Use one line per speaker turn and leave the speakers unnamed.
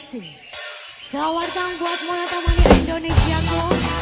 kasih. Selamat datang buat Mola Tamani Indonesia kok.